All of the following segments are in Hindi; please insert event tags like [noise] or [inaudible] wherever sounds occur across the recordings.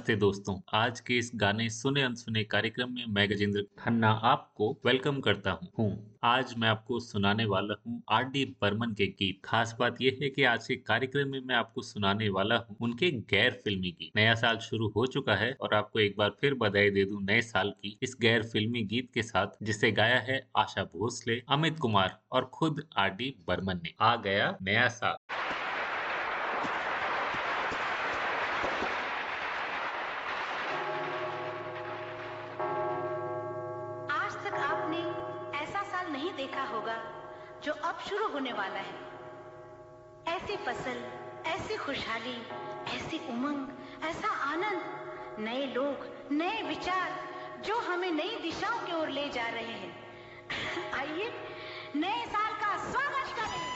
नमस्ते दोस्तों आज के इस गाने सुने अनसुने कार्यक्रम में मैं गजेंद्र खन्ना आपको वेलकम करता हूँ। आज मैं आपको सुनाने वाला हूँ आर डी बर्मन के गीत। खास बात यह है कि आज के कार्यक्रम में मैं आपको सुनाने वाला हूँ उनके गैर फिल्मी गीत। नया साल शुरू हो चुका है और आपको एक बार फिर बधाई दे दूँ नए साल की इस गैर फिल्मी गीत के साथ जिसे गाया है आशा भोसले अमित कुमार और खुद आर डी बर्मन ने। आ गया नया साल। शुरू होने वाला है। ऐसी फ़सल, ऐसी खुशहाली, ऐसी उमंग, ऐसा आनंद, नए लोग, नए विचार जो हमें नई दिशाओं की ओर ले जा रहे हैं। [laughs] आइए, नए साल का स्वागत करें।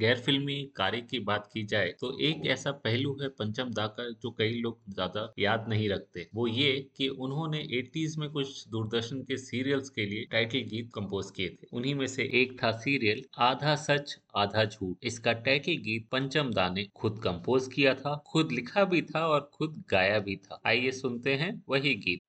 गैर फिल्मी कार्य की बात की जाए तो एक ऐसा पहलू है पंचम दा का जो कई लोग ज़्यादा याद नहीं रखते। वो ये कि उन्होंने 80s में कुछ दूरदर्शन के सीरियल्स के लिए टाइटल गीत कंपोज किए थे। उन्हीं में से एक था सीरियल, आधा सच, आधा झूठ। इसका टाइटल गीत पंचम दा ने खुद कंपोज किया था, खुद लिखा भी था और खुद गाया भी था। आइए सुनते हैं वही गीत।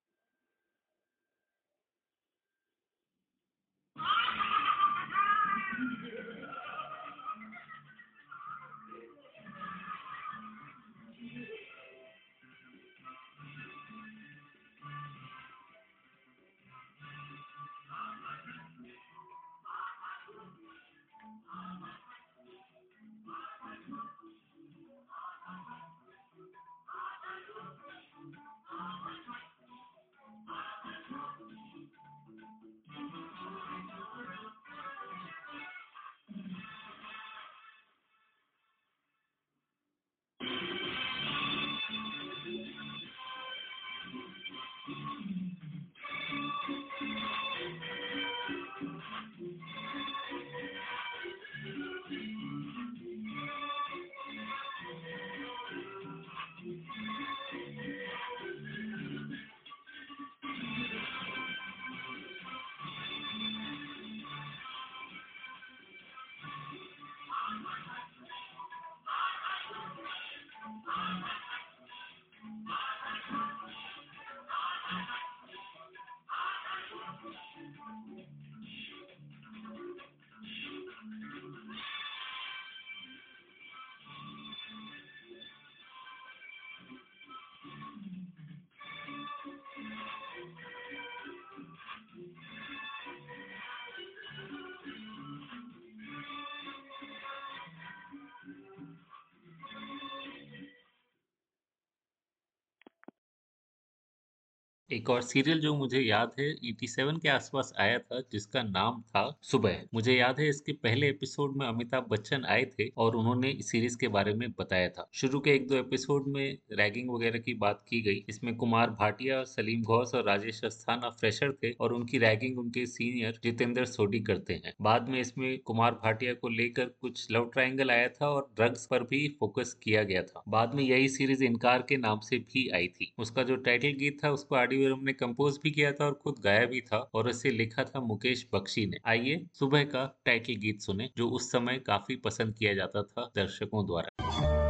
एक और सीरियल जो मुझे याद है 87 के आसपास आया था, जिसका नाम था सुबह। मुझे याद है, इसके पहले एपिसोड में अमिताभ बच्चन आए थे और उन्होंने इस सीरीज़ के बारे में बताया था। शुरू के एक दो एपिसोड में रैगिंग वगैरह की बात की गई। इसमें कुमार भाटिया, सलीम घोष और राजेश अस्थाना फ्रेशर थे और उनकी रैगिंग उनके सीनियर जितेंद्र सोडी करते हैं। बाद में इसमें कुमार भाटिया को लेकर कुछ लव ट्राइंगल आया था और ड्रग्स पर भी फोकस किया गया था। बाद में यही सीरीज़ इनकार के नाम से भी आई थी। उसका जो टाइटल गीत था, उसको आडियो वीरम ने कंपोज भी किया था और खुद गाया भी था और इसे लिखा था मुकेश बख्शी ने। आइए सुबह का टाइटल गीत सुने, जो उस समय काफ़ी पसंद किया जाता था दर्शकों द्वारा।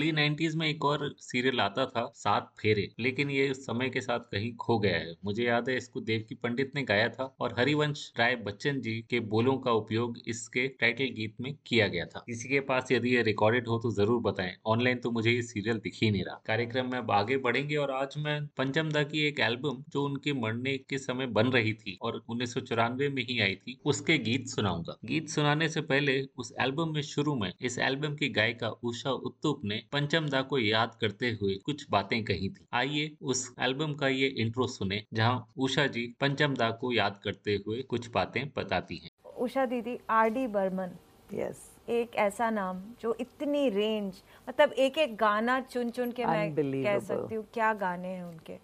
अर्ली नाइन्टीज में एक और सीरियल आता था, सात फेरे, लेकिन ये समय के साथ कहीं खो गया है। मुझे याद है इसको देवकी पंडित ने गाया था और हरिवंश राय बच्चन जी के बोलों का उपयोग इसके टाइटल गीत में किया गया था। किसी के पास यदि ये रिकॉर्डेड हो तो ज़रूर बताएँ। ऑनलाइन तो मुझे ये सीरियल दिख ही नहीं रहा। कार्यक्रम में अब आगे बढ़ेंगे और आज मैं पंचम दा की एक एल्बम जो उनके मरने के समय बन रही थी और उन्नीस सौ चौरानवे में ही आई थी, उसके गीत सुनाऊँगा। गीत सुनाने से पहले उस एल्बम में शुरू में इस एल्बम की गायिका उषा उत्तुप ने पंचम दा को याद करते हुए कुछ बातें कही थी। आइए उस एल्बम का ये इंट्रो सुने जहाँ उषा जी पंचम दा को याद करते हुए कुछ बातें बताती हैं। उषा दीदी आर डी बर्मन। यस एक ऐसा नाम जो इतनी रेंज मतलब एक एक गाना चुन चुन के मैं कह सकती हूँ क्या गाने हैं उनके?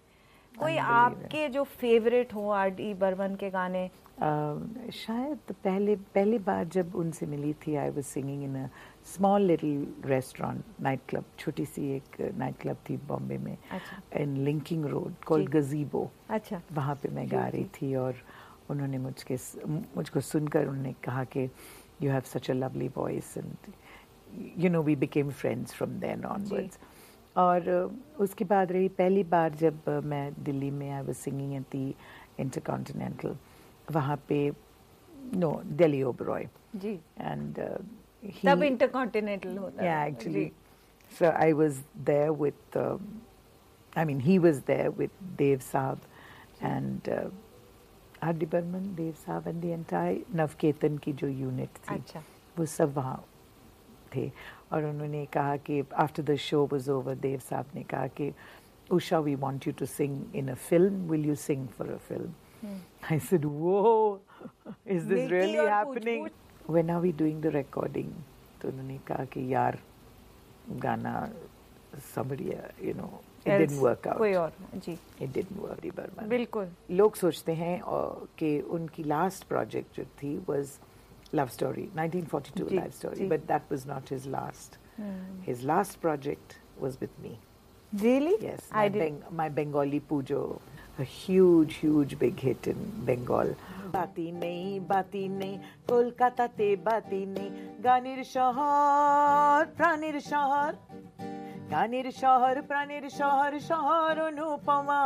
कोई आपके जो फेवरेट हो आर डी बर्मन के गाने? Uh, शायद पहले पहली बार जब उनसे मिली थी I was singing in a small little restaurant night club छोटी सी एक नाइट क्लब थी बॉम्बे में। In Linking road called Gazebo अच्छा वहाँ पे मैं गा रही थी और उन्होंने मुझके मुझको सुनकर उन्होंने कहा कि you have such a lovely voice and you know we became friends from then onwards और उसके बाद रही पहली बार जब मैं दिल्ली में I was singing at the Intercontinental वहाँ पे नो दिल्ली ओबरॉय जी एंड तब इंटरकॉन्टिनेंटल होता yeah है। actually so i was there with um, i mean he was there with dev saab and uh, Burman, Dev Saab and the entire Navketan की जो यूनिट थी अच्छा। वो सब वहाँ थे और उन्होंने कहा कि after the show was over Dev साहब ने कहा कि Usha we want you to sing in a film will you sing for a film I said वो is this really happening when are we doing the recording तो उन्होंने कहा कि यार गाना somebody uh, you know it Else didn't work out. कोई और जी। It didn't work Ardi Burman बिल्कुल। लोग सोचते हैं और कि उनकी लास्ट प्रोजेक्ट जो थी was love story 1942 ji, love story ji. But that was not his last his last project was with me really yes I my, did Beng- my bengali pujo. a huge huge big hit in bengal বাতি নেই বাতি নেই কলকাতাতে বাতি নেই গানের শহর প্রাণের শহর গানের শহর প্রাণের শহর শহর অনুপমা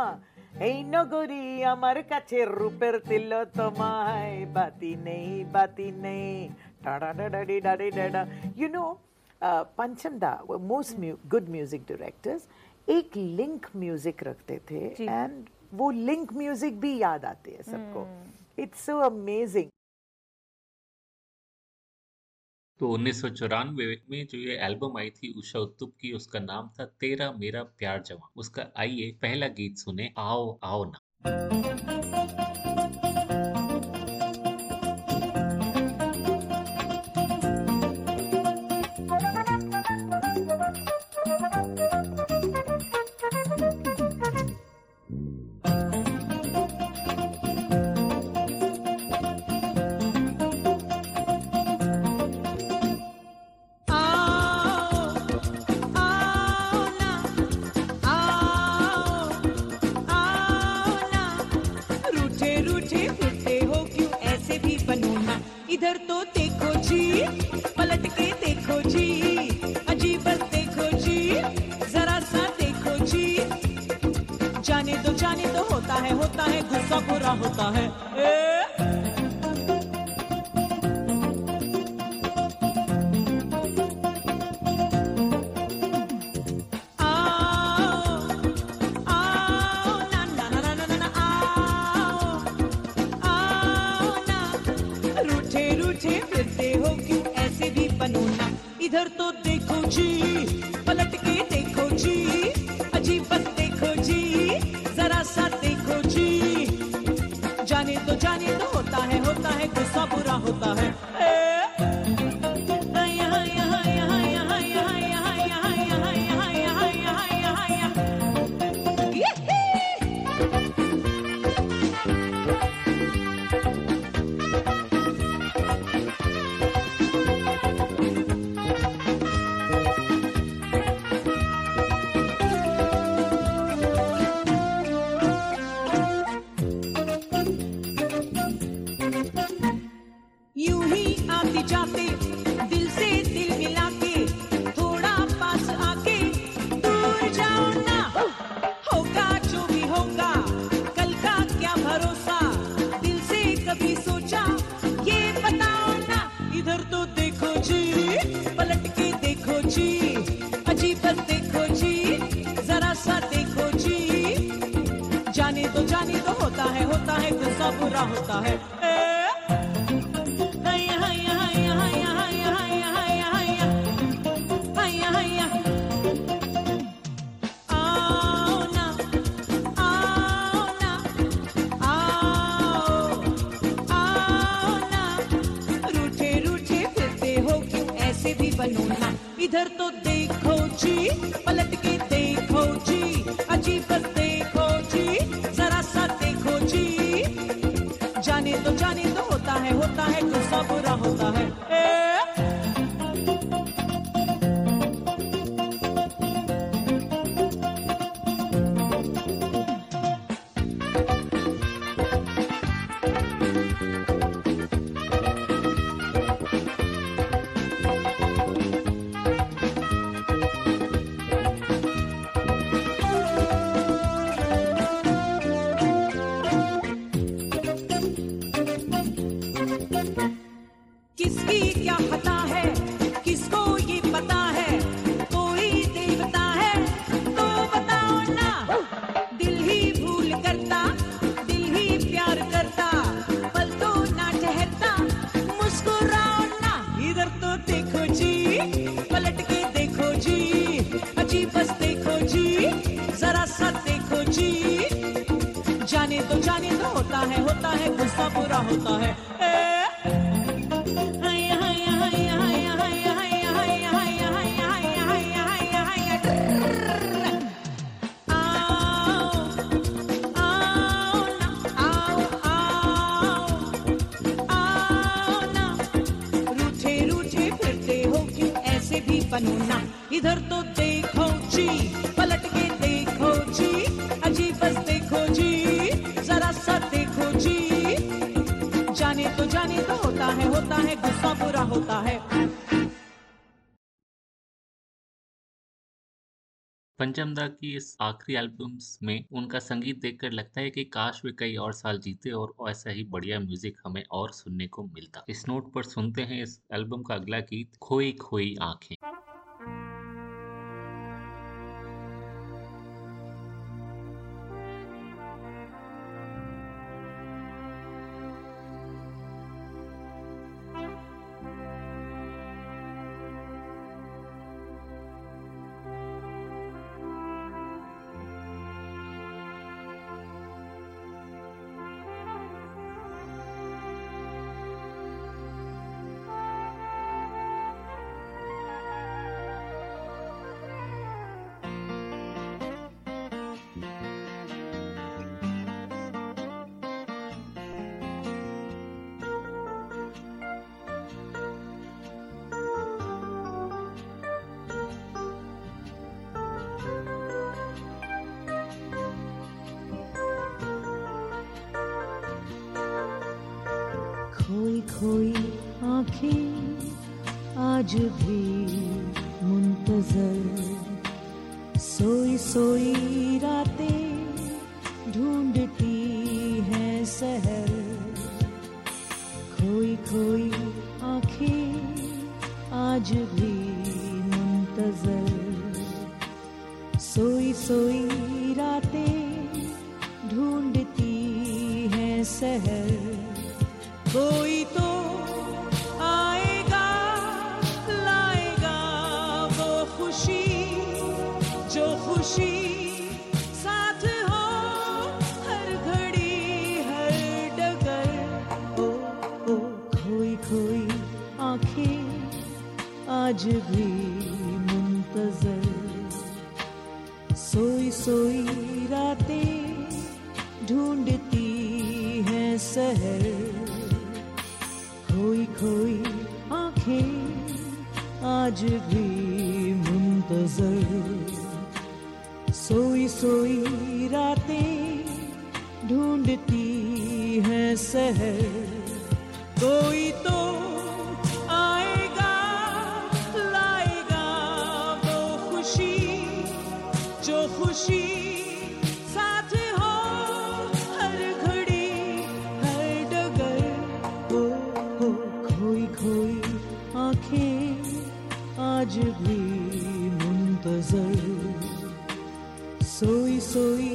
এই নগরী আমার কাছে রূপের তিলোতমায় বাতি নেই বাতি নেই you know Pancham da most good music directors एक लिंक म्यूजिक रखते थे जी। एंड वो लिंक म्यूज़िक भी याद आते हैं सबको। इट्स सो अमेजिंग तो उन्नीस सौ चौरानवे में जो ये एल्बम आई थी उषा उत्तुप की उसका नाम था तेरा मेरा प्यार जवान। उसका आइए पहला गीत सुने आओ आओ ना। जाने तो जाने तो होता है होता है गुस्सा बुरा होता है ए! होता है। पंचम दा की इस आखिरी एल्बम्स में उनका संगीत देखकर लगता है कि काश वे कई और साल जीते और ऐसा ही बढ़िया म्यूज़िक हमें और सुनने को मिलता। इस नोट पर सुनते हैं इस एल्बम का अगला गीत, खोई खोई आँखें। हैं सहर खोई खोई आँखें आज भी मुंतजर। सोई सोई रातें ढूंढती हैं सहर कोई आज भी मुंतजर। सोई सोई रातें ढूंढती हैं सहर। खोई खोई आँखें आज भी मुंतजर। सोई सोई रातें ढूंढती हैं सहर। कोई सोई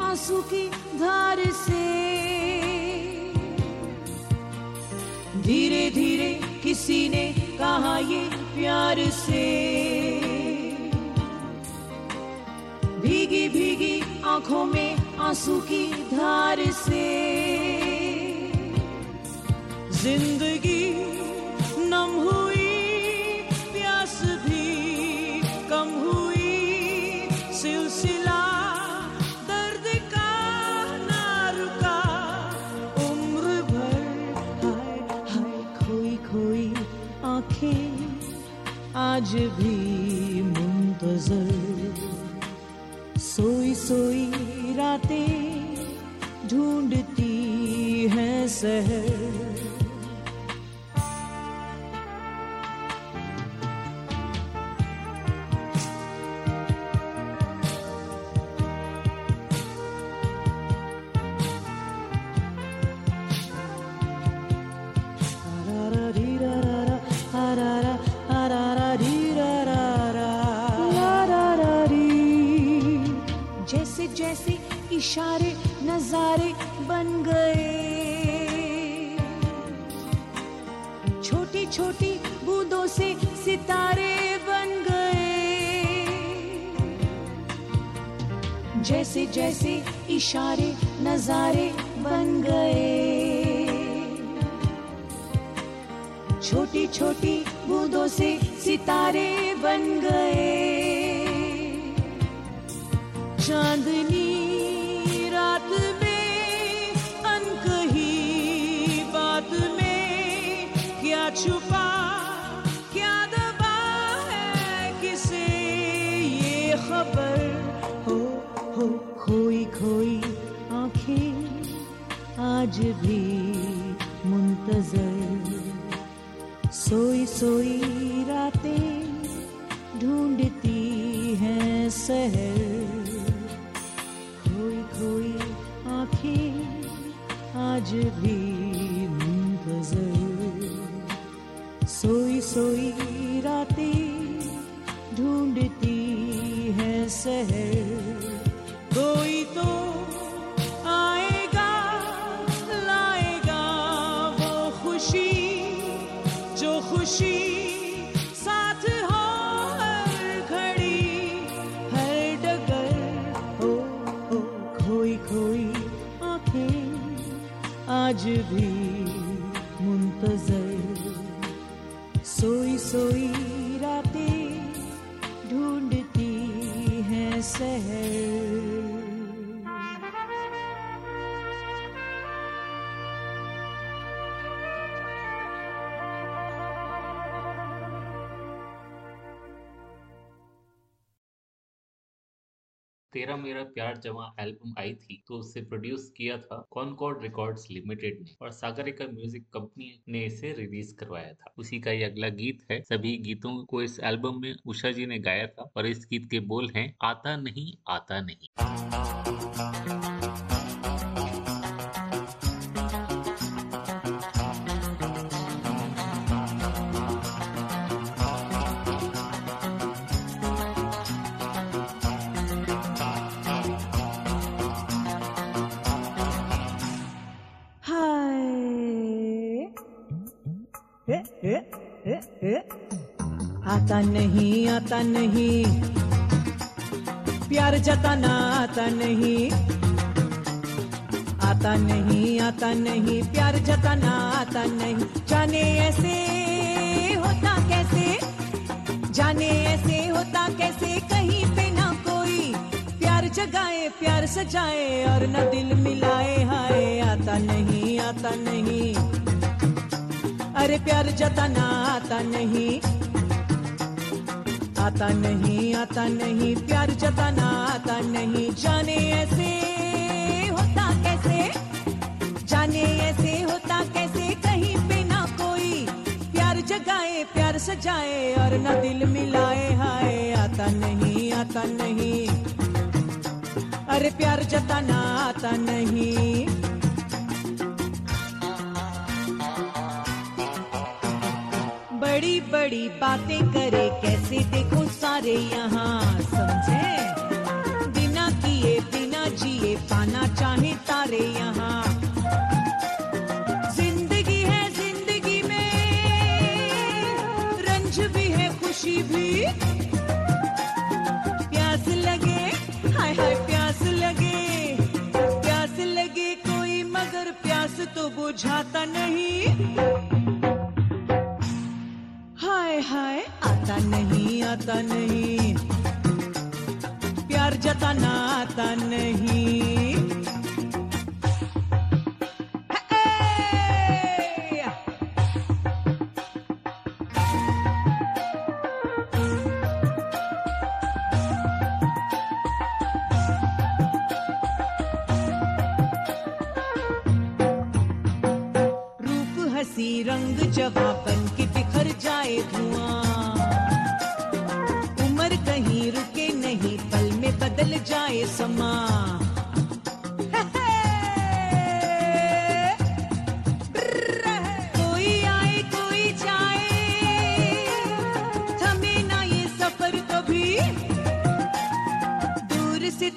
आँसू की धार से। धीरे धीरे किसी ने कहा ये प्यार से। भीगी भीगी आँखों में आँसू की धार से। ज़िंदगी आज भी मुंतजर। सोई सोई रातें ढूंढती हैं सहर। गए छोटी छोटी बूंदों से सितारे बन गए। जैसे जैसे इशारे, नजारे बन गए। छोटी छोटी बूंदों से सितारे बन गए। चांदनी आज भी मुंतजर। सोई सोई रातें ढूंढती हैं सहर। खोई खोई आँखें आज भी मुंतजर। सोई सोई रातें ढूंढती हैं सहर। सोई प्यार जमा एल्बम आई थी तो उसे प्रोड्यूस किया था कॉनकॉर्ड रिकॉर्ड्स लिमिटेड ने और सागरिका म्यूज़िक कंपनी ने इसे रिलीज़ करवाया था। उसी का ये अगला गीत है। सभी गीतों को इस एल्बम में उषा जी ने गाया था और इस गीत के बोल है, आता नहीं आता नहीं। आता नहीं आता नहीं। प्यार जताना आता नहीं। आता नहीं आता नहीं। प्यार जताना आता नहीं। जाने ऐसे होता कैसे? जाने ऐसे होता कैसे? कहीं पे ना कोई। प्यार जगाए, प्यार सजाए और न दिल मिलाए हाय। आता नहीं आता नहीं। अरे प्यार जताना आता नहीं। आता नहीं आता नहीं, प्यार जताना आता नहीं। जाने ऐसे होता कैसे? जाने ऐसे होता कैसे? कहीं पे ना कोई प्यार जगाए, प्यार सजाए और ना दिल मिलाए हाय। आता नहीं आता नहीं। अरे प्यार जताना आता नहीं। बड़ी बातें करे, कैसे देखो सारे यहाँ समझे? बिना किए, बिना जिए, पाना चाहे तारे यहाँ। ज़िंदगी है ज़िंदगी में, रंज भी है खुशी भी। प्यास लगे, हाय हाय प्यास लगे। प्यास लगे कोई, मगर प्यास तो बुझाता नहीं। हाय आता नहीं आता नहीं। प्यार जताना आता नहीं। रंग जवाबन की बिखर जाए धुआँ। उम्र कहीं रुके नहीं, पल में बदल जाए समा।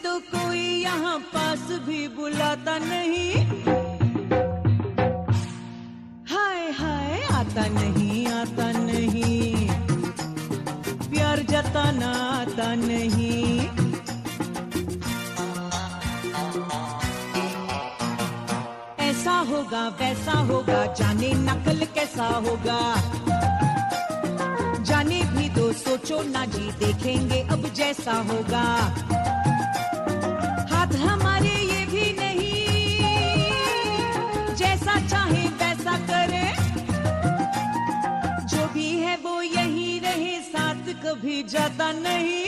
तो कोई यहाँ पास भी बुलाता नहीं। होगा। हाथ हमारे ये भी नहीं। जैसा चाहे वैसा करे। जो भी है वो यही रहे, साथ कभी जाता नहीं।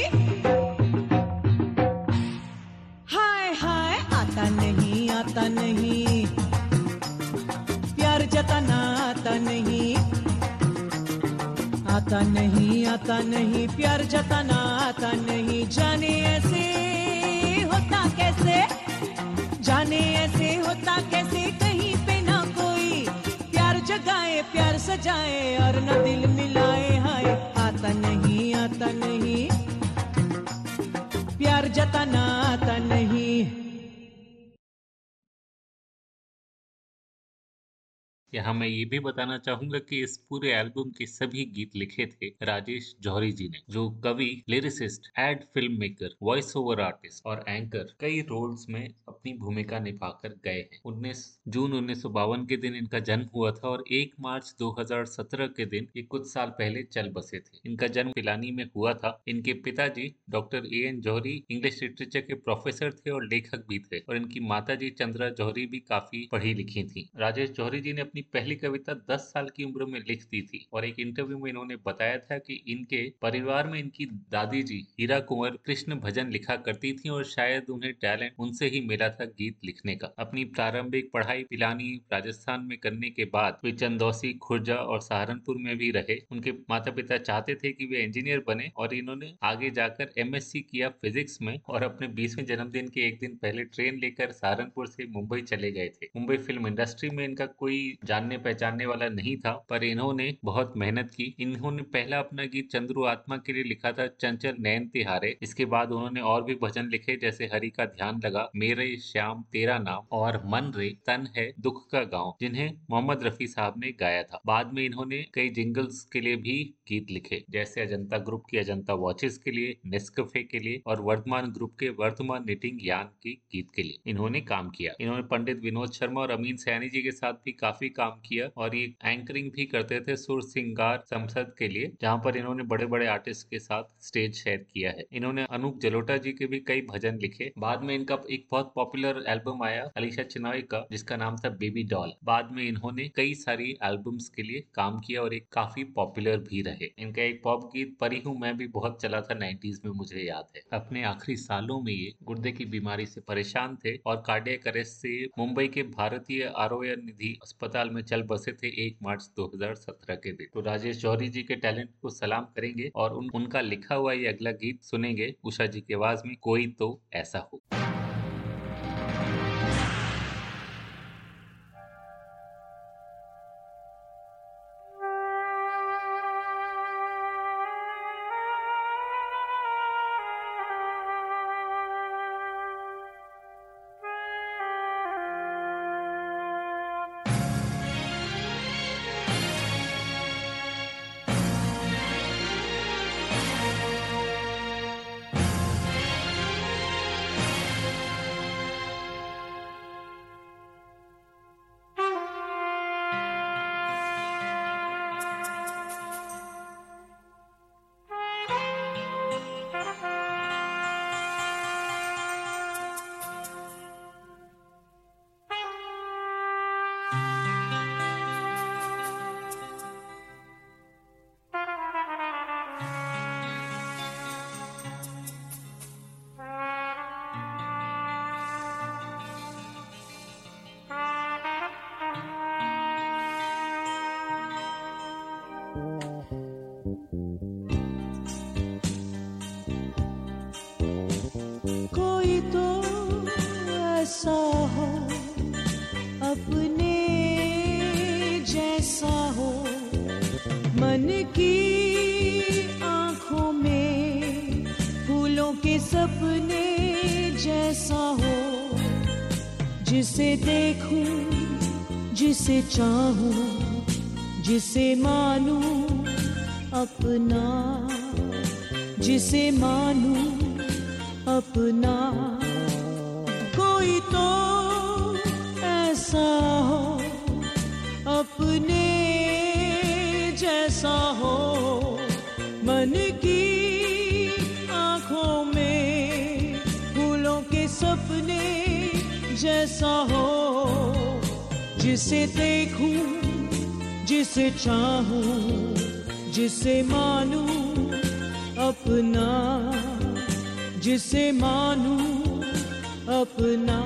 मैं ये भी बताना चाहूँगा कि इस पूरे एल्बम के सभी गीत लिखे थे राजेश जौहरी जी ने, जो कवि lyricist ad film maker voice over artist और एंकर कई रोल्स में अपनी भूमिका निभाकर गए हैं। 19 जून उन्नीस सौ बावन के दिन इनका जन्म हुआ था और एक मार्च 2017 के दिन ये कुछ साल पहले चल बसे थे। इनका जन्म पिलानी में हुआ था। इनके पिताजी doctor A N Jauhari English literature के प्रोफेसर थे और लेखक भी थे और इनकी माता जी चंद्रा जौहरी भी काफ़ी पढ़ी लिखी थी। राजेश जौहरी जी ने अपनी पहली कविता 10 साल की उम्र में लिख दी थी और एक इंटरव्यू में इन्होंने बताया था कि इनके परिवार में इनकी दादी जी हीरा कुंवर कृष्ण भजन लिखा करती थी और शायद उन्हें टैलेंट उनसे ही मिला था गीत लिखने का। अपनी प्रारंभिक पढ़ाई पिलानी राजस्थान में करने के बाद वे चंदौसी, खुर्जा और सहारनपुर में भी रहे। उनके माता पिता चाहते थे कि वे इंजीनियर बने और इन्होंने आगे जाकर एमएससी किया फिजिक्स में और अपने बीसवें जन्मदिन के एक दिन पहले ट्रेन लेकर सहारनपुर से मुंबई चले गए थे। मुंबई फ़िल्म इंडस्ट्री में इनका कोई जानने पहचानने वाला नहीं था, पर इन्होंने बहुत मेहनत की। इन्होंने पहला अपना गीत चंद्रू आत्मा के लिए लिखा था, चंचल नैन तिहारे। इसके बाद उन्होंने और भी भजन लिखे, जैसे हरि का ध्यान लगा, मेरे श्याम तेरा नाम, और मन रे तन है दुख का गाँव, जिन्हें मोहम्मद रफी साहब ने गाया था। बाद में इन्होंने कई जिंगल्स के लिए भी गीत लिखे, जैसे अजंता ग्रुप की अजंता वॉचेस के लिए, नेस्कफे के लिए, और वर्धमान ग्रुप के वर्धमान निटिंग यान की गीत के लिए। इन्होंने काम किया। इन्होंने पंडित विनोद शर्मा और अमीन सैनी जी के साथ भी काफ़ी काम किया और ये एंकरिंग भी करते थे सुर सिंगार संसद के लिए, जहाँ पर इन्होंने बड़े बड़े आर्टिस्ट के साथ स्टेज शेयर किया है। इन्होंने अनूप जलोटा जी के भी कई भजन लिखे। बाद में इनका एक बहुत पॉपुलर एल्बम आया, अलीशा चिनॉय का, जिसका नाम था बेबी डॉल बाद में इन्होंने कई सारी एल्बम्स के लिए काम किया और एक काफ़ी पॉपुलर भी रहे। इनका एक पॉप गीत, परी हूँ मैं, भी बहुत चला था 90s में, मुझे याद है। अपने आखिरी सालों में ये गुर्दे की बीमारी से परेशान थे और कार्डियक अरेस्ट से मुंबई के भारतीय आरोग्य निधि अस्पताल में चल बसे थे एक मार्च 2017 के दिन। तो राजेश जौहरी जी के टैलेंट को सलाम करेंगे और उन, उनका लिखा हुआ ये अगला गीत सुनेंगे उषा जी की आवाज़ में कोई तो ऐसा हो। जिसे चाहूँ, जिसे मानूं अपना, जिसे मानूं अपना। कोई तो ऐसा हो, अपने जैसा हो, मन की आँखों में फूलों के सपने जैसा हो। जिसे देखूँ, जिसे चाहूँ, जिसे मानूं, अपना, जिसे मानूं, अपना।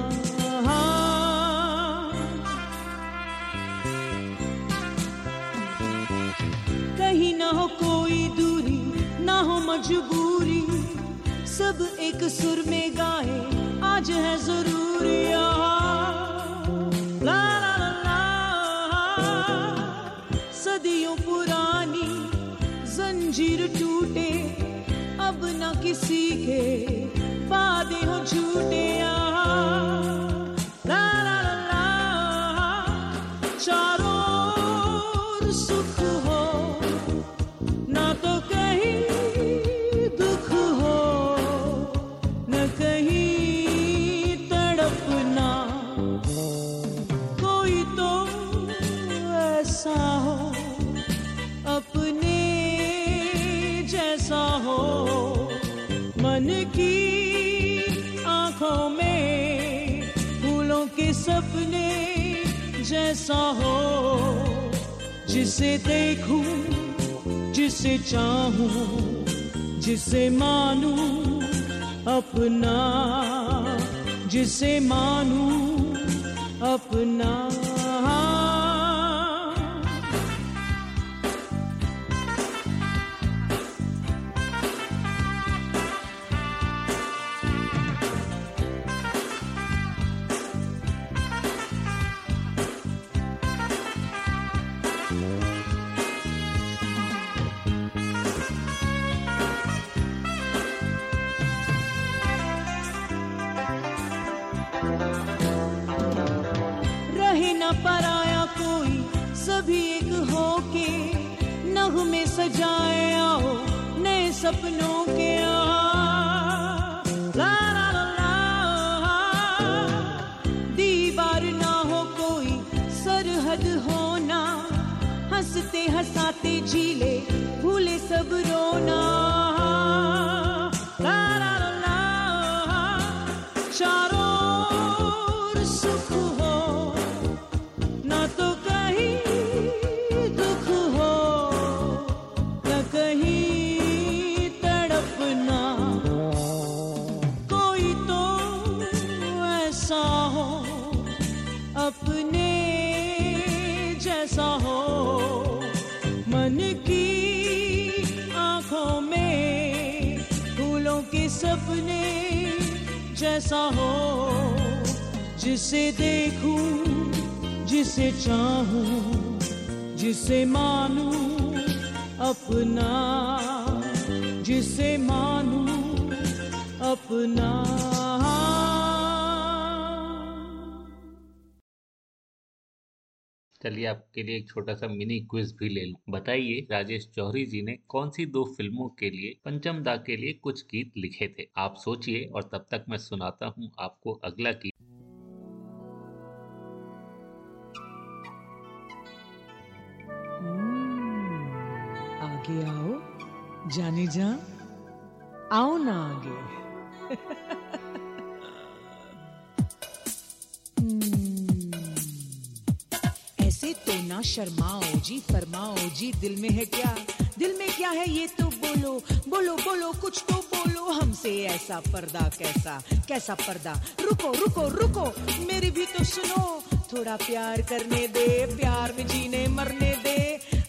कहीं ना हो कोई दूरी, ना हो मजबूरी, सब एक सुर में गाए, आज है ज़रूरी ला जंजीर टूटे अब ना किसी के वादे हो झूठे ला ला ला ला चारों जैसा हो जिसे देखूँ जिसे चाहूँ जिसे मानूं अपना जिसे मानूं अपना। हँसते हंसाते जीले भूले सब रोना। ला ला ला ला चारों के सपने जैसा हो जिसे देखूँ जिसे चाहूँ जिसे मानूं अपना जिसे मानूं अपना। चलिए आपके लिए एक छोटा सा मिनी क्विज भी ले लूँ। बताइए, राजेश जौहरी जी ने कौन सी दो फ़िल्मों के लिए पंचम दा के लिए कुछ गीत लिखे थे? आप सोचिए और तब तक मैं सुनाता हूँ आपको अगला गीत। आगे आओ। जाने जा आओ ना आगे। [laughs] तो ना शर्माओ, जी फरमाओ, जी दिल में है क्या? दिल में क्या है ये तो बोलो बोलो बोलो, कुछ तो बोलो। हमसे ऐसा पर्दा कैसा कैसा पर्दा? रुको रुको रुको, मेरी भी तो सुनो। थोड़ा प्यार करने दे, प्यार में जीने मरने दे।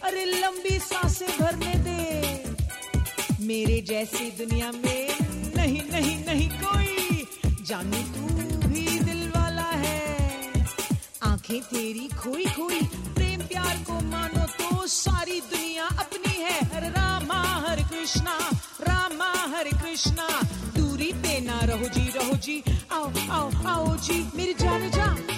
अरे लंबी साँसें भरने दे। मेरे जैसी दुनिया में नहीं नहीं नहीं कोई। जानू तू आँखें तेरी खोई खोई। प्रेम प्यार को मानो तो सारी दुनिया अपनी है। हर रामा, हर कृष्णा, रामा, हर कृष्णा। दूरी पे ना रहो जी रहो जी। आओ आओ आओ जी। मेरी जान जा।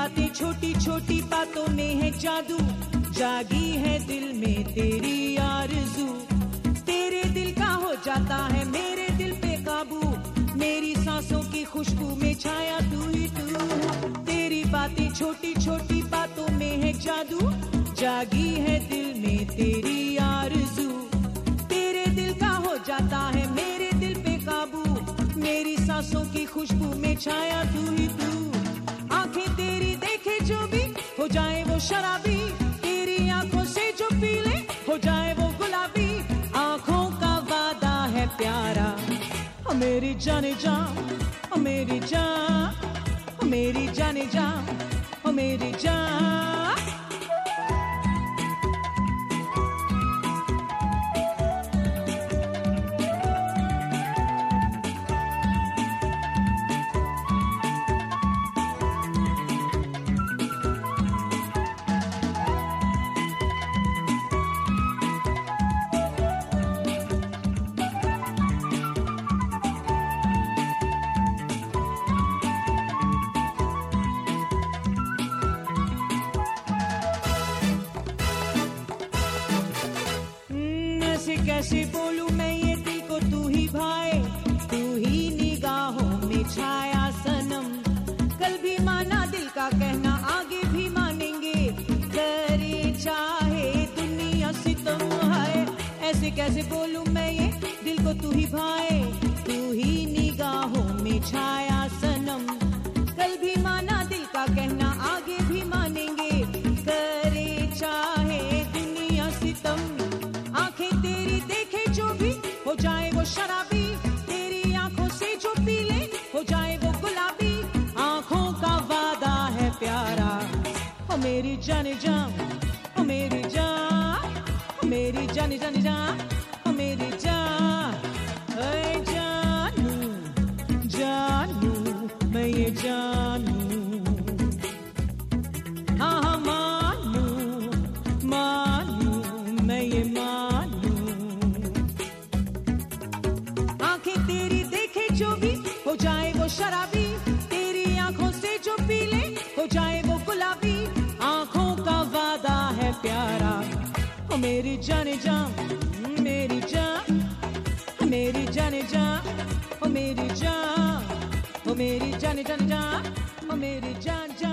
बातें छोटी छोटी बातों में है जादू। जागी है दिल में तेरी आरज़ू। तेरे दिल का हो जाता है मेरे दिल पे काबू। मेरी सांसों की खुशबू में छाया तू ही तू। तेरी बातें छोटी छोटी बातों में है जादू। जागी है दिल में तेरी आरज़ू। तेरे दिल का हो जाता है मेरे दिल पे काबू। मेरी सांसों की खुशबू में छाया तू ही तू। आँखें तेरी देखे जो भी, हो जाए वो शराबी। तेरी आँखों से जो पीले, हो जाए वो गुलाबी। आँखों का वादा है प्यारा। मेरी जाने जा मेरी जा मेरी जाने जा मेरी जान। कैसे बोलूँ मैं ये? दिल को तू ही भाए, तू ही निगाहों में छाया सनम। कल भी माना दिल का कहना, आगे भी मानेंगे। करे चाहे दुनिया सितम। आँखें तेरी देखे जो भी, हो जाए वो शराबी। तेरी आँखों से जो पी ले हो जाए वो गुलाबी। आँखों का वादा है प्यारा। ओ मेरी जाने ओ मेरी जाने जाने जान ओ मेरी जान ऐ जानू जानू, मैं ये जानू। हाँ हाँ मानू मानू, मैं ये मानू। आँखें तेरी देखे जो भी, हो जाए वो शराबी, तेरी आँखों से जो पीले, हो जाए जाने जा मेरी जा मेरी जाने जा ओ मेरी जा ओ मेरी जाने जाने जा ओ मेरी जान जा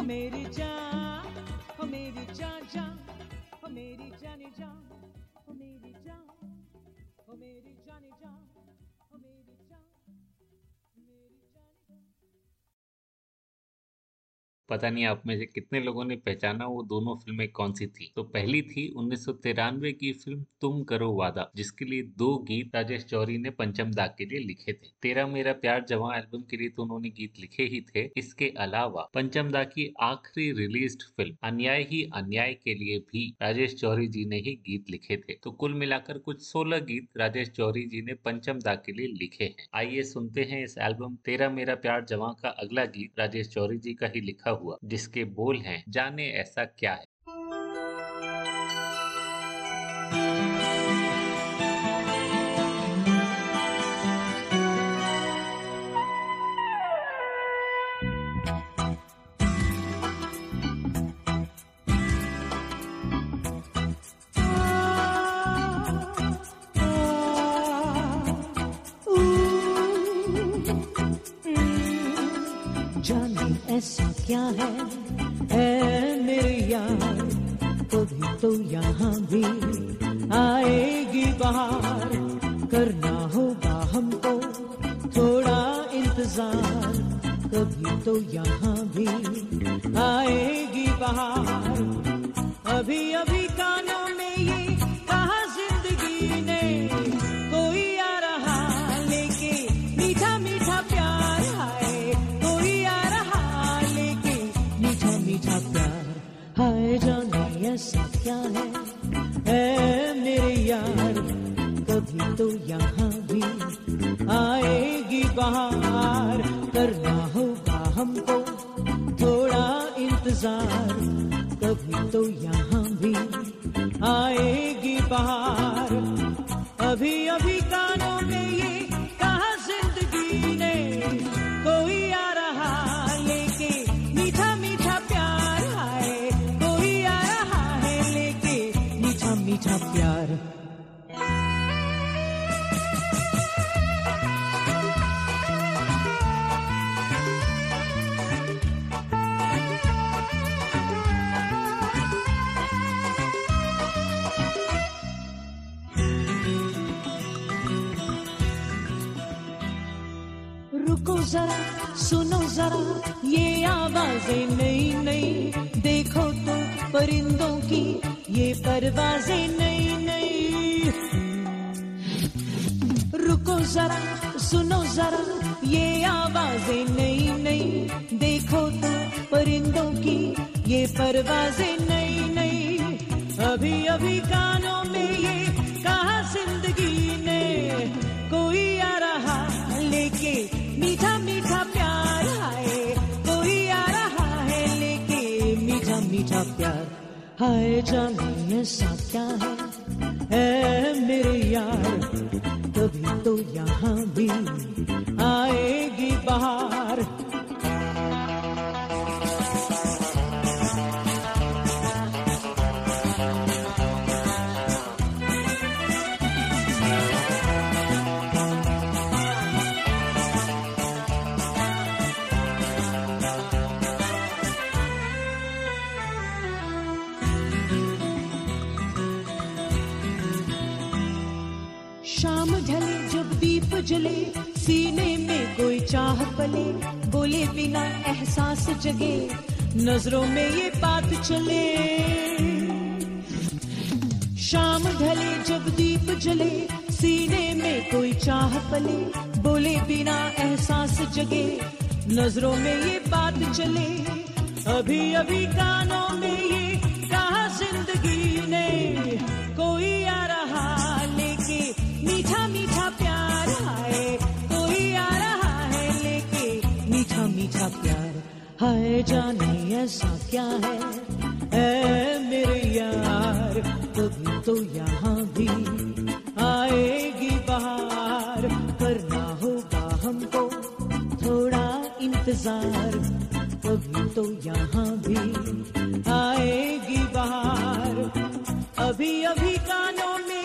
ओ मेरी जा ओ मेरी जान जा ओ मेरी जाने जा ओ मेरी पता नहीं आप में से कितने लोगों ने पहचाना वो दोनों फ़िल्में कौन सी थी। तो पहली थी उन्नीस सौ तिरानवे की फ़िल्म तुम करो वादा, जिसके लिए दो गीत राजेश चौरी ने पंचम दाग के लिए लिखे थे। तेरा मेरा प्यार जवां एल्बम के लिए तो उन्होंने गीत लिखे ही थे। इसके अलावा पंचम दाग की आखिरी रिलीज़ फ़िल्म अन्याय ही अन्याय के लिए भी राजेश चौरी जी ने ही गीत लिखे थे। तो कुल मिलाकर कुछ सोलह गीत राजेश चौरी जी ने पंचम दाग के लिए लिखे हैं। आइए सुनते हैं इस एल्बम तेरा मेरा प्यार जवां का अगला गीत राजेश चौरी जी का ही लिखा हुआ जिसके बोल हैं जाने ऐसा क्या है। है है मेरे यार कभी तो यहाँ भी आएगी बाहर। करना होगा हमको थोड़ा इंतज़ार कभी तो यहाँ भी आएगी बाहर। अभी अभी कानों तो यहाँ भी आएगी बाहर। करना होगा हमको थोड़ा इंतज़ार। कभी तो यहाँ भी आएगी बाहर। अभी अभी कानों में ये कहा ज़िंदगी ने कोई आ रहा लेके मीठा मीठा प्यार है कोई आ रहा है लेके मीठा मीठा जरा सुनो जरा, ये आवाज़ें नई नई। देखो तो परिंदों की, ये परवाजें नई नई। रुको जरा, सुनो जरा, ये आवाज़ें नई नई। देखो तो परिंदों की, ये परवाजें नई नई। अभी अभी कानों हाय जाने ऐसा क्या है? ऐ मेरे यार कभी तो यहाँ भी आएगी बाहर। दीप जले, सीने में कोई चाह पले, बोले बिना एहसास जगे, नज़रों में ये बात चले। शाम ढले जब दीप जले, सीने में कोई चाह पले, बोले बिना एहसास जगे, नज़रों में ये बात चले। अभी अभी कानों में ये कहा ज़िंदगी ने मीठा प्यार, हाय जाने ऐसा क्या है? ऐ मेरे यार, कभी तो यहाँ भी आएगी बाहर। करना होगा हमको थोड़ा इंतज़ार, कभी तो यहाँ भी आएगी बाहर। अभी अभी कानों में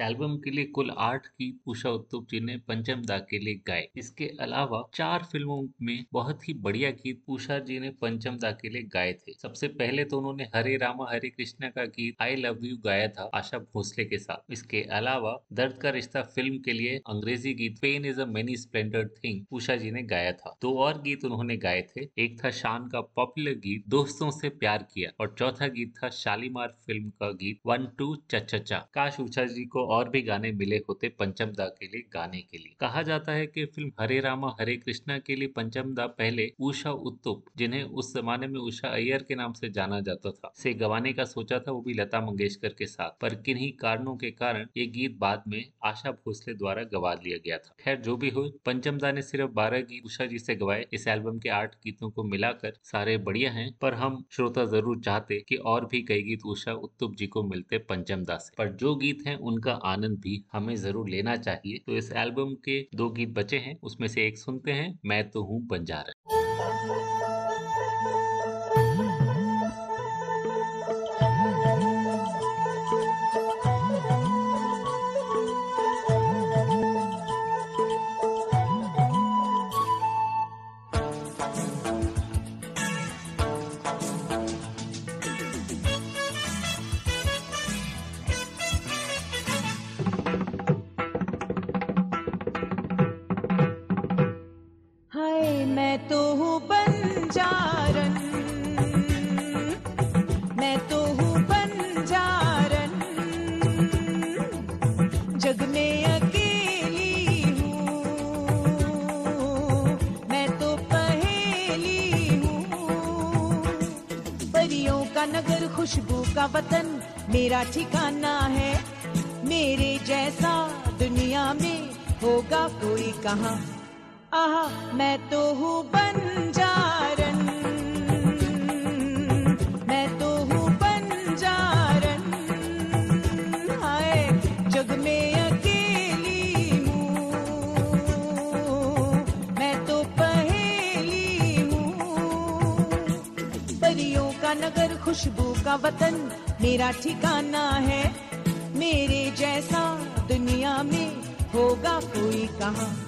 एल्बम के लिए कुल आठ गीत उषा उत्तुप जी ने पंचम दा के लिए गाए। इसके अलावा चार फ़िल्मों में बहुत ही बढ़िया गीत उषा जी ने पंचम दा के लिए गाए थे। सबसे पहले तो उन्होंने हरे रामा, हरे कृष्णा का गीत आई लव यू गाया था आशा भोसले के साथ। इसके अलावा दर्द का रिश्ता फ़िल्म के लिए अंग्रेज़ी गीत pen is a many splendour thing Usha ji ने गाया था। दो और गीत उन्होंने गाए थे। एक था शान का पॉपुलर गीत दोस्तों से प्यार किया और चौथा गीत था शालीमार फ़िल्म का गीत वन टू चचा काश उषा जी को और भी गाने मिले होते पंचम दा के लिए, गाने के लिए। कहा जाता है कि फ़िल्म हरे रामा, हरे कृष्णा के लिए पंचम दा पहले उषा उत्तुप, जिन्हें उस जमाने में उषा अय्यर के नाम से जाना जाता था। से गवाने का सोचा था, वो भी लता मंगेशकर के साथ। पर किन्हीं कारणों के कारण ये गीत बाद में आशा भोसले द्वारा गवा लिया गया था। खैर, जो भी हो, पंचम दा ने सिर्फ़ बारह गीत उषा जी से गवाए। इस एल्बम के आठ गीतों को मिलाकर सारे बढ़िया हैं। पर हम श्रोता ज़रूर चाहते कि और भी कई गीत उषा उत्तुप जी को मिलते पंचम दा से। पर जो गीत हैं, उनका आनंद भी हमें ज़रूर लेना चाहिए। तो इस एल्बम के दो गीत बचे हैं, उसमें से एक सुनते हैं, मैं तो हूँ बंजारा। खुशबू का वतन मेरा ठिकाना है। मेरे जैसा दुनिया में होगा कोई कहा। आहा, मैं तो हूँ बंजारन। मैं तो हूँ बंजारन। हाय जग में अकेली हूँ। मैं तो पहेली हूँ। परियों का नगर खुशबू का वतन मेरा ठिकाना है। मेरे जैसा दुनिया में होगा कोई कहाँ।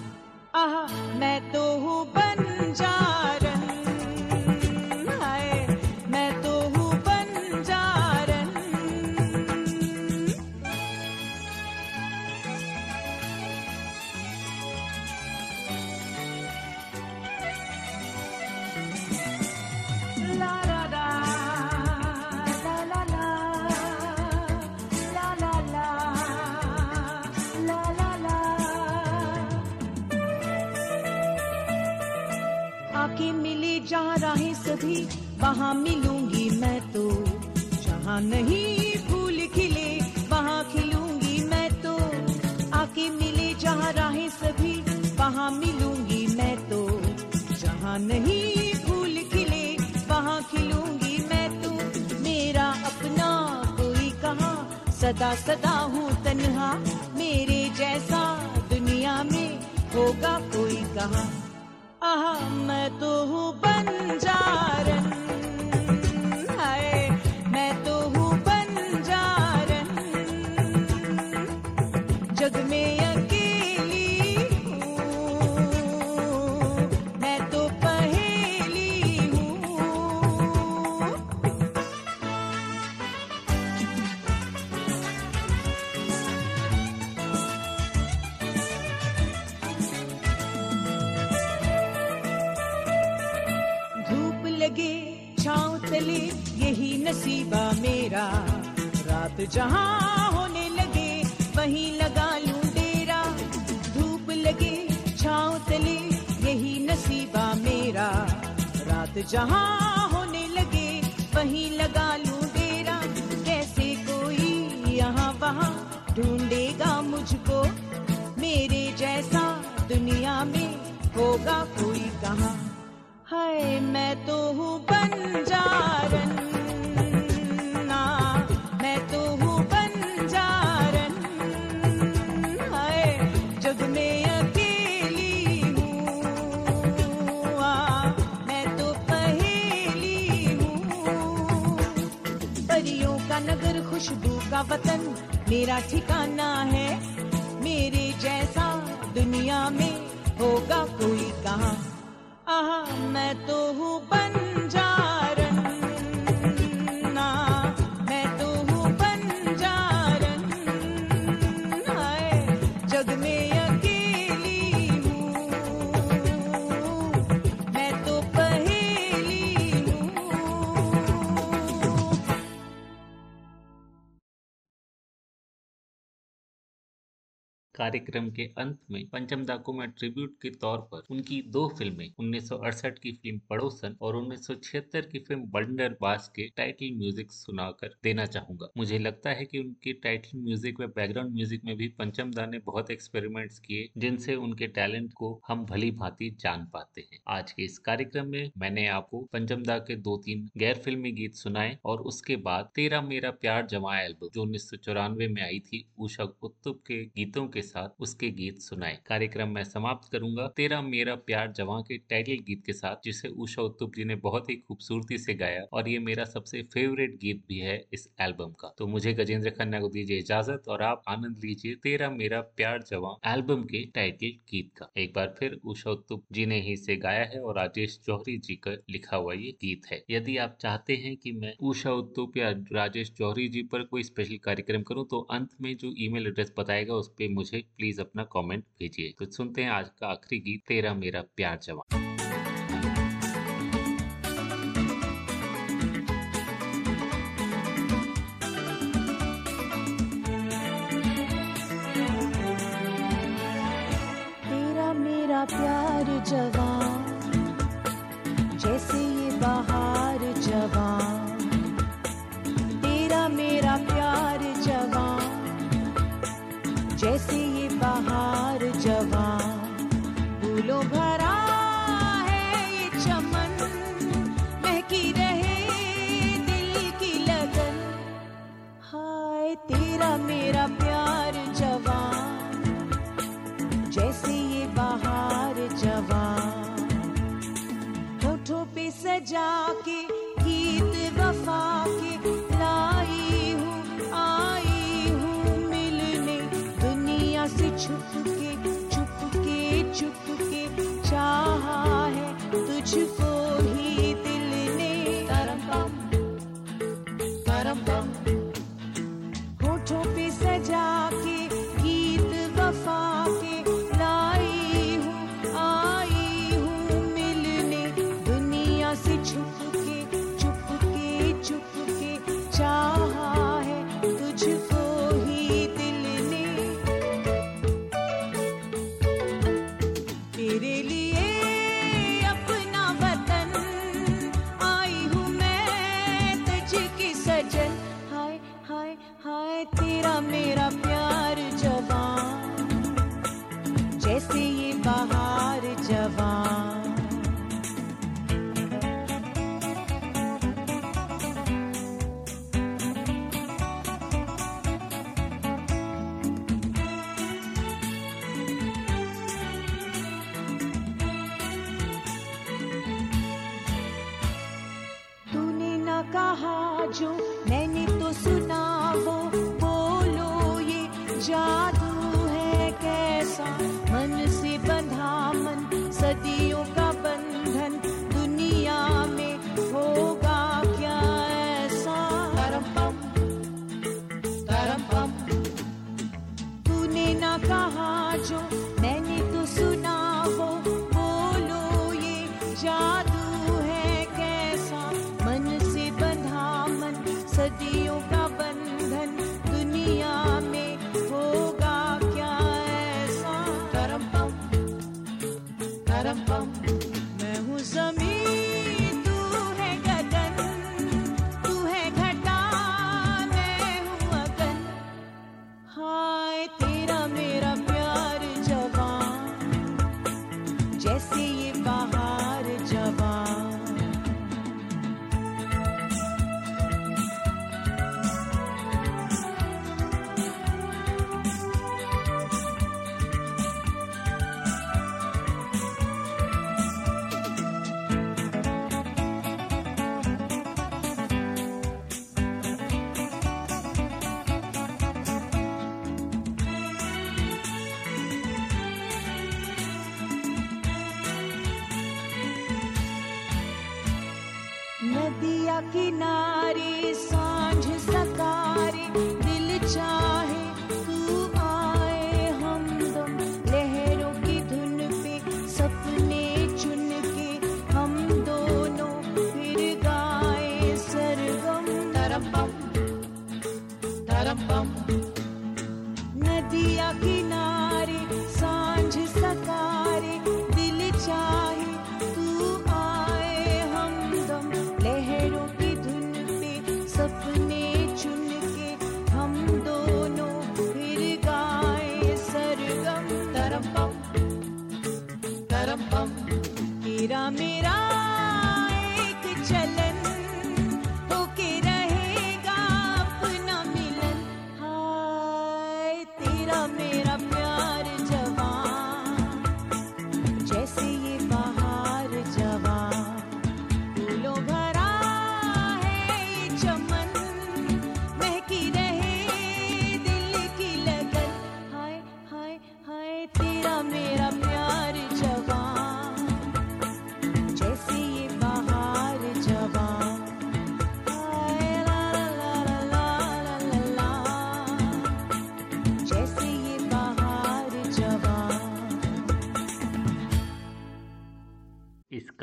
जहाँ होने लगे, वहीं लगा लूँ डेरा। कैसे कोई यहाँ वहाँ ढूंढेगा मुझको? मेरे जैसा दुनिया में होगा कोई कहाँ? हाय, मैं तो हूँ बंजारन। वतन मेरा ठिकाना है। मेरे जैसा दुनिया में होगा कोई कहा। आहा, मैं तो हूँ कार्यक्रम के अंत में पंचम दा को मैं ट्रिब्यूट के तौर पर उनकी दो फ़िल्में 1968 की फ़िल्म पड़ोसन और 1976 की फ़िल्म बंडर बास के टाइटल म्यूज़िक सुनाकर देना चाहूँगा। मुझे लगता है कि उनके टाइटल म्यूज़िक व बैकग्राउंड म्यूज़िक में भी पंचम दा ने बहुत एक्सपेरिमेंट्स किए, जिनसे उनके टैलेंट को हम भली भांति जान पाते हैं। आज के इस कार्यक्रम में मैंने आपको पंचम दा के दो तीन गैर फिल्मी गीत सुनाए और उसके बाद तेरा मेरा प्यार जमा एल्बम जो उन्नीस सौ चौरानवे में आई थी, उषा उत्तुप के गीतों के साथ उसके गीत सुनाए। कार्यक्रम में समाप्त करूँगा। तेरा मेरा प्यार जवां के टाइटल गीत के साथ, जिसे उषा उत्तुप जी ने बहुत ही खूबसूरती से गाया और ये मेरा सबसे फेवरेट गीत भी है इस एल्बम का। तो मुझे गजेंद्र खन्ना को दीजिए इजाज़त और आप आनंद लीजिए तेरा मेरा प्यार जवा एल्बम के टाइटल गीत का। एक बार फिर उषा उत्तुप जी ने ही इसे गाया है और राजेश जौहरी जी का लिखा हुआ ये गीत है। यदि आप चाहते हैं कि मैं उषा उत्तुप या राजेश जौहरी जी पर कोई स्पेशल कार्यक्रम करूँ तो अंत में जो ईमेल एड्रेस बताएगा, उस पर मुझे प्लीज़ अपना कमेंट भेजिए तो सुनते हैं आज का आखिरी गीत, तेरा मेरा प्यार जवां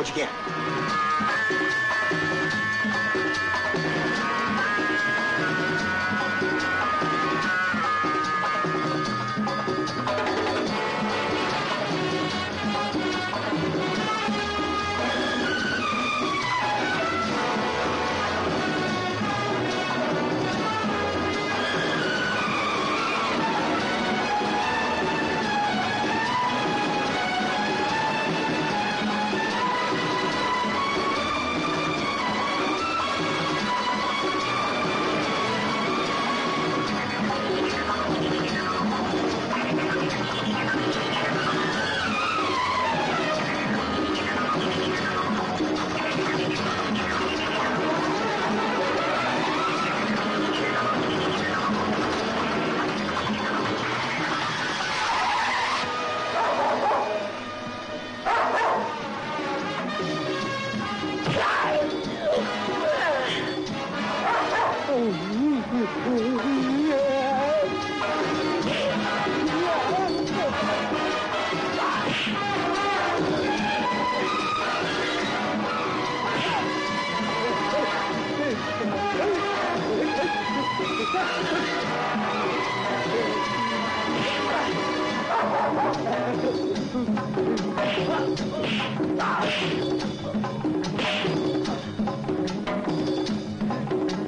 बॉस गोली